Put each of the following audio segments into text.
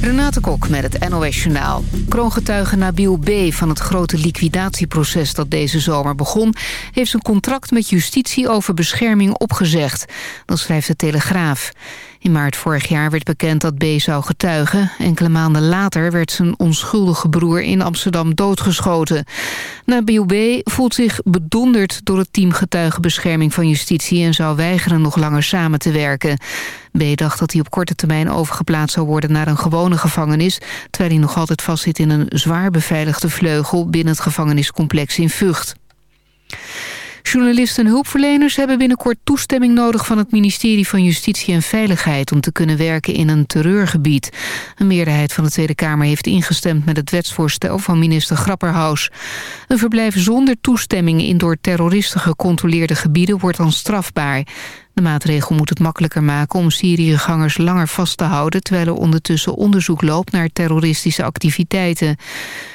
Renate Kok met het NOS Journaal. Kroongetuige Nabil B. van het grote liquidatieproces dat deze zomer begon... heeft zijn contract met justitie over bescherming opgezegd. Dat schrijft de Telegraaf. In maart vorig jaar werd bekend dat B. zou getuigen. Enkele maanden later werd zijn onschuldige broer in Amsterdam doodgeschoten. Nabil B. voelt zich bedonderd door het team getuigenbescherming van justitie... en zou weigeren nog langer samen te werken. B. dacht dat hij op korte termijn overgeplaatst zou worden naar een gewone gevangenis... terwijl hij nog altijd vastzit in een zwaar beveiligde vleugel binnen het gevangeniscomplex in Vught. Journalisten en hulpverleners hebben binnenkort toestemming nodig van het ministerie van Justitie en Veiligheid om te kunnen werken in een terreurgebied. Een meerderheid van de Tweede Kamer heeft ingestemd met het wetsvoorstel van minister Grapperhaus. Een verblijf zonder toestemming in door terroristen gecontroleerde gebieden wordt dan strafbaar. De maatregel moet het makkelijker maken om Syriëgangers langer vast te houden... terwijl er ondertussen onderzoek loopt naar terroristische activiteiten.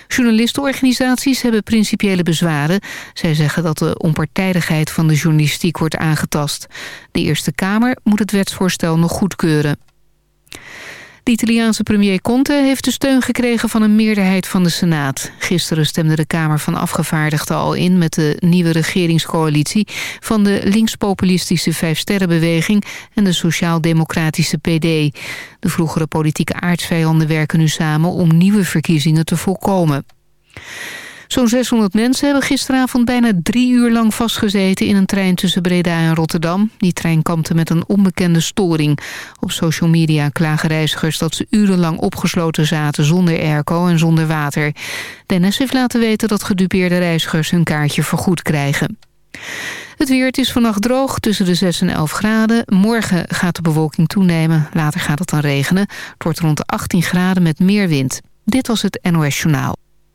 Journalistenorganisaties hebben principiële bezwaren. Zij zeggen dat de onpartijdigheid van de journalistiek wordt aangetast. De Eerste Kamer moet het wetsvoorstel nog goedkeuren. De Italiaanse premier Conte heeft de steun gekregen van een meerderheid van de Senaat. Gisteren stemde de Kamer van Afgevaardigden al in met de nieuwe regeringscoalitie van de linkspopulistische Vijfsterrenbeweging en de sociaal-democratische PD. De vroegere politieke aardsvijanden werken nu samen om nieuwe verkiezingen te voorkomen. Zo'n 600 mensen hebben gisteravond bijna drie uur lang vastgezeten... in een trein tussen Breda en Rotterdam. Die trein kampte met een onbekende storing. Op social media klagen reizigers dat ze urenlang opgesloten zaten... zonder airco en zonder water. De NS heeft laten weten dat gedupeerde reizigers hun kaartje vergoed krijgen. Het weer, het is vannacht droog tussen de 6 en 11 graden. Morgen gaat de bewolking toenemen. Later gaat het dan regenen. Het wordt rond de 18 graden met meer wind. Dit was het NOS Journaal.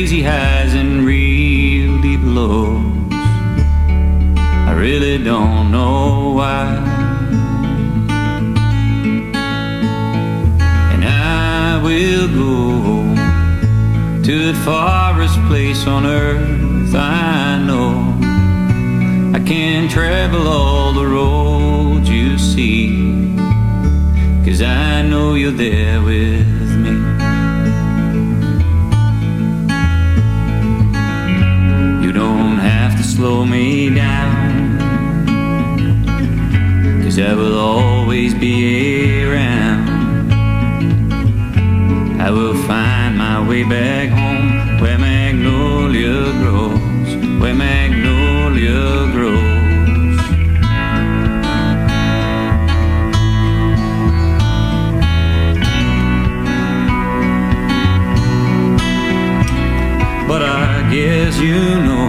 crazy hat. you know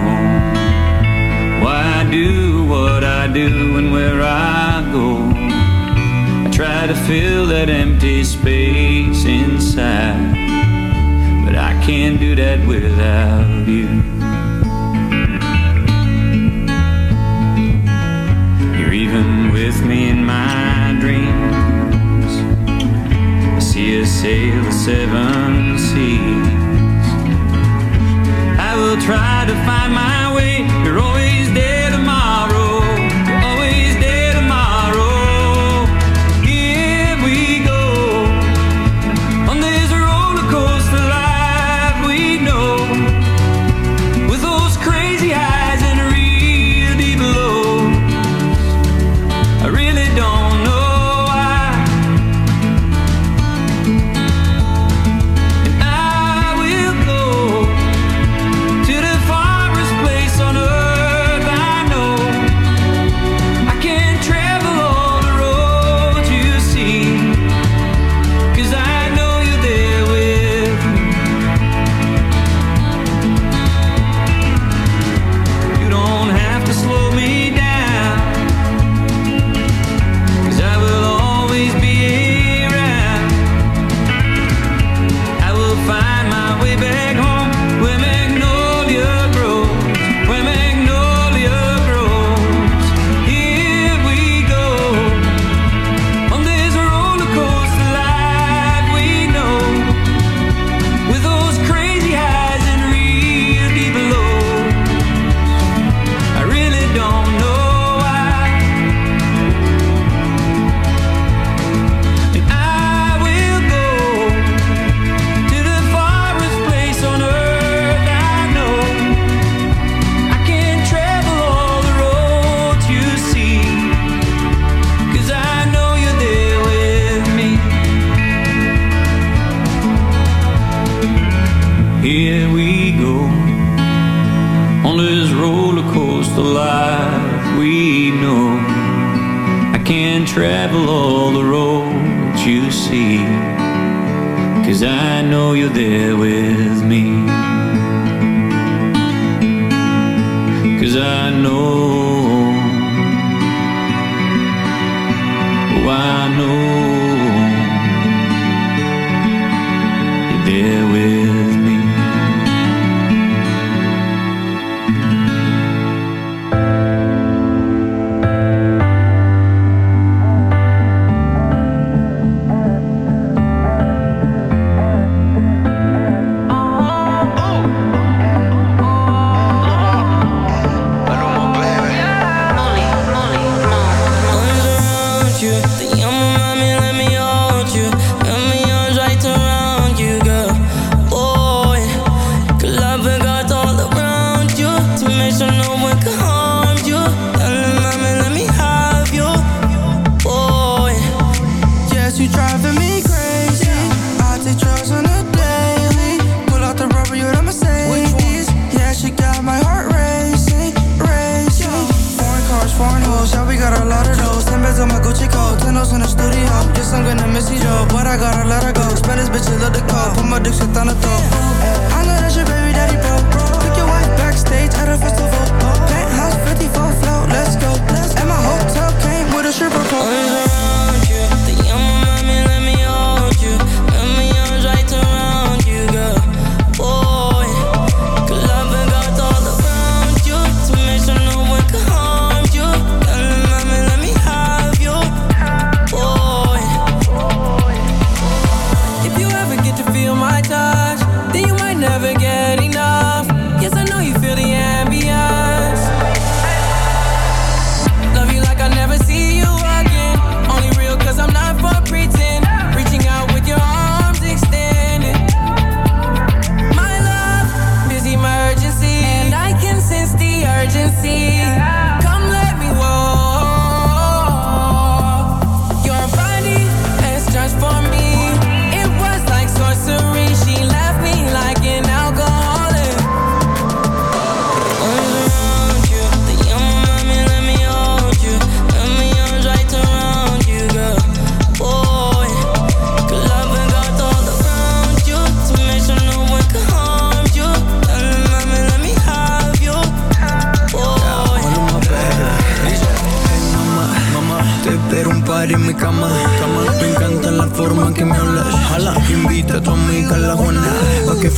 clothes, yeah, we got a lot of those. Ten beds on my Gucci coat, ten in the studio. Guess I'm gonna miss you, Joe, but I gotta let her go. Spend this bitch a the put my dick shit on the top. Eh, I know that's your baby daddy, bro. Took your wife backstage at a festival. Penthouse 54 float, let's go. And my hotel came with a stripper pole.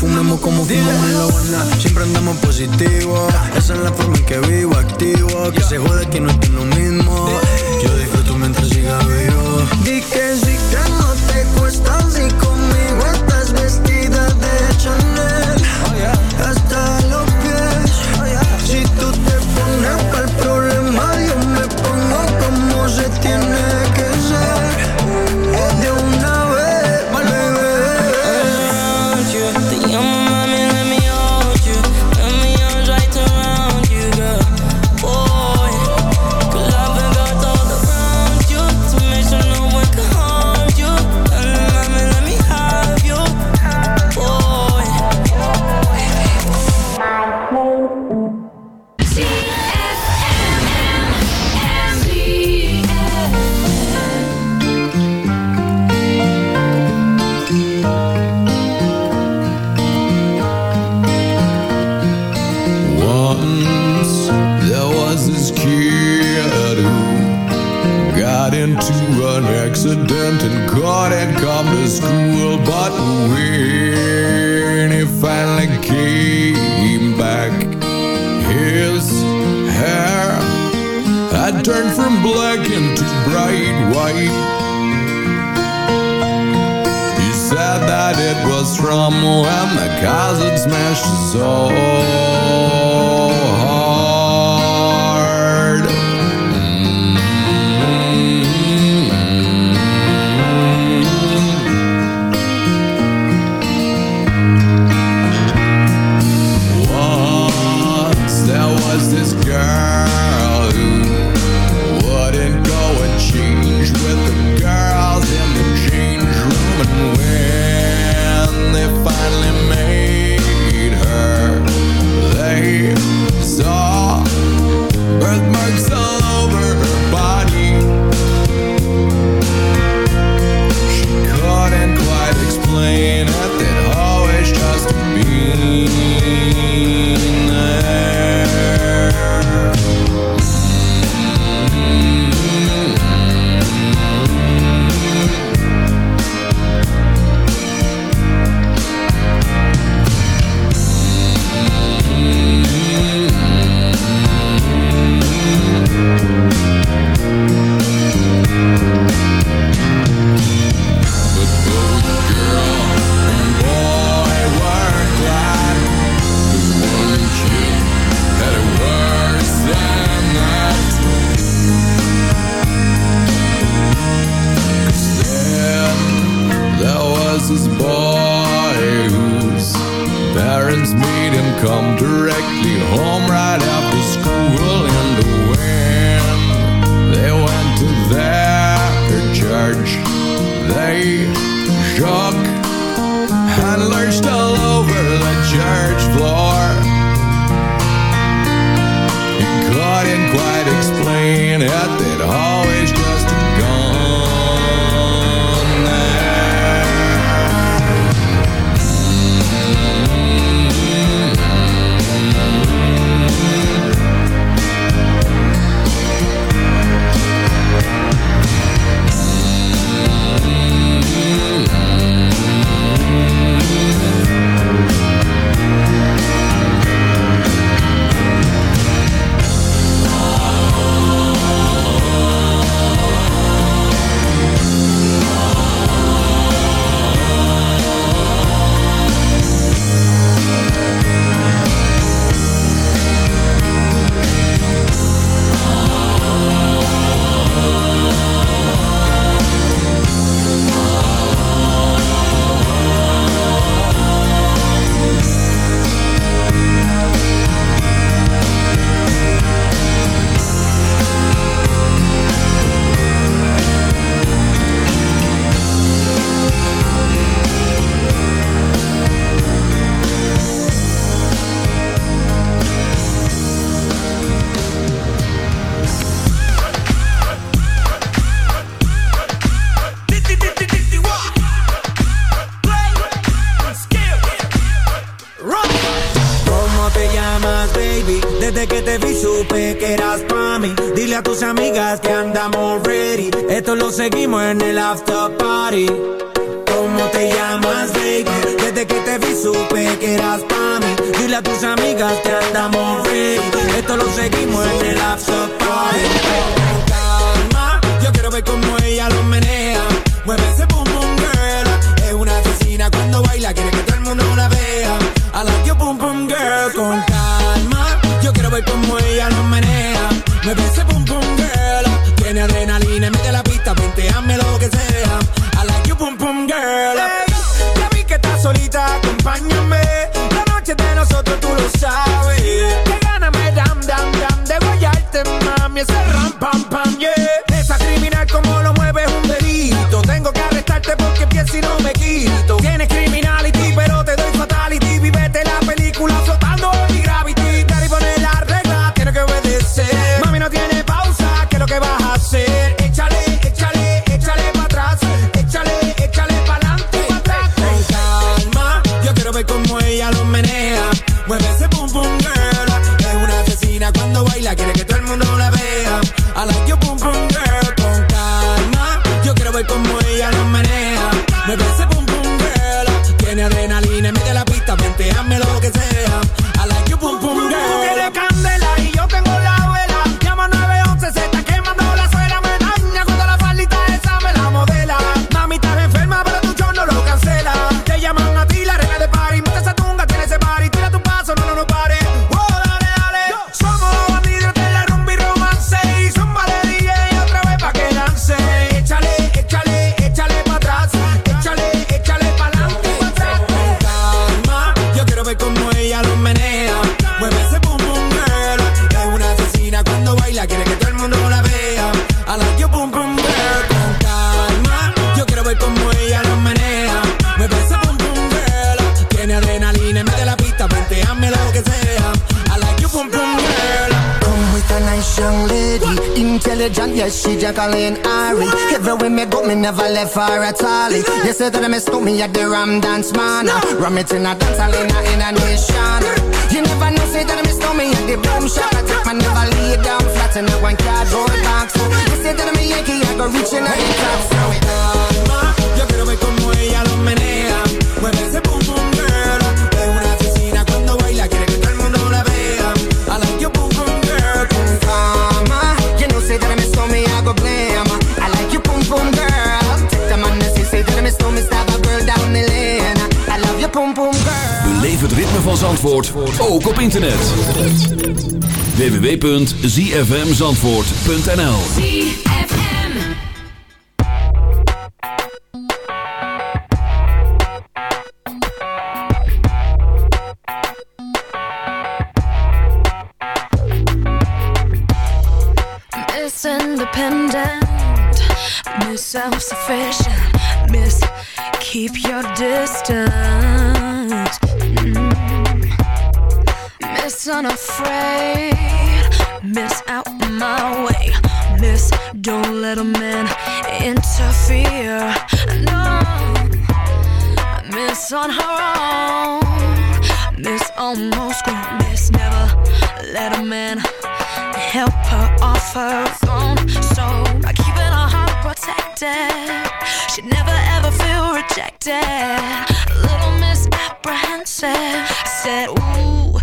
fumemos como fumamos en la Habana. Siempre andamos positivo. Esa es la forma en que vivo, activo. Que se jode que no es lo mismo. Yo esto lo seguimos en el after party. like a lane Ari. Everywhere me go, me never left for a tally. You said that I mistook me at the Ram Dance Man. Ram it in a dance, I in a nation. You never know, say that I mistook me at the boom shop. I take my never lay down flat in a one cardboard box. You said that me a Yankee, I go reaching out the top. So it on. Yo quiero ver como ella lo menea. Mueve ese boom. het ritme van Zandvoort ook op internet. www.zfmzandvoort.nl Miss independent, miss self-sufficient, miss keep your distance that's unafraid. Miss out my way. Miss, don't let a man interfere. No, miss on her own. Miss almost grown. Miss never let a man help her off her throne. So by keeping her heart protected, she'd never ever feel rejected. Little Miss apprehensive. said, ooh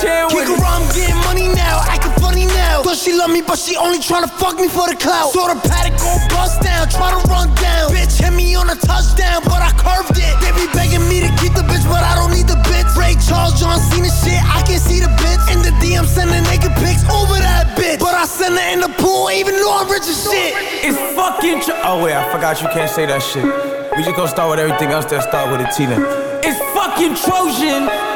Chan with Kick around, I'm getting money now, acting funny now. Thought she love me, but she only tryna fuck me for the clout. Saw the paddock go bust down, try to run down. Bitch hit me on a touchdown, but I curved it. They be begging me to keep the bitch, but I don't need the bitch. Ray Charles, John Cena shit, I can see the bitch. In the DM, sending naked pics over that bitch. But I send her in the pool, even though I'm rich as shit. It's fucking Oh wait, I forgot you can't say that shit. We just gonna start with everything else that start with a T then. It's fucking Trojan.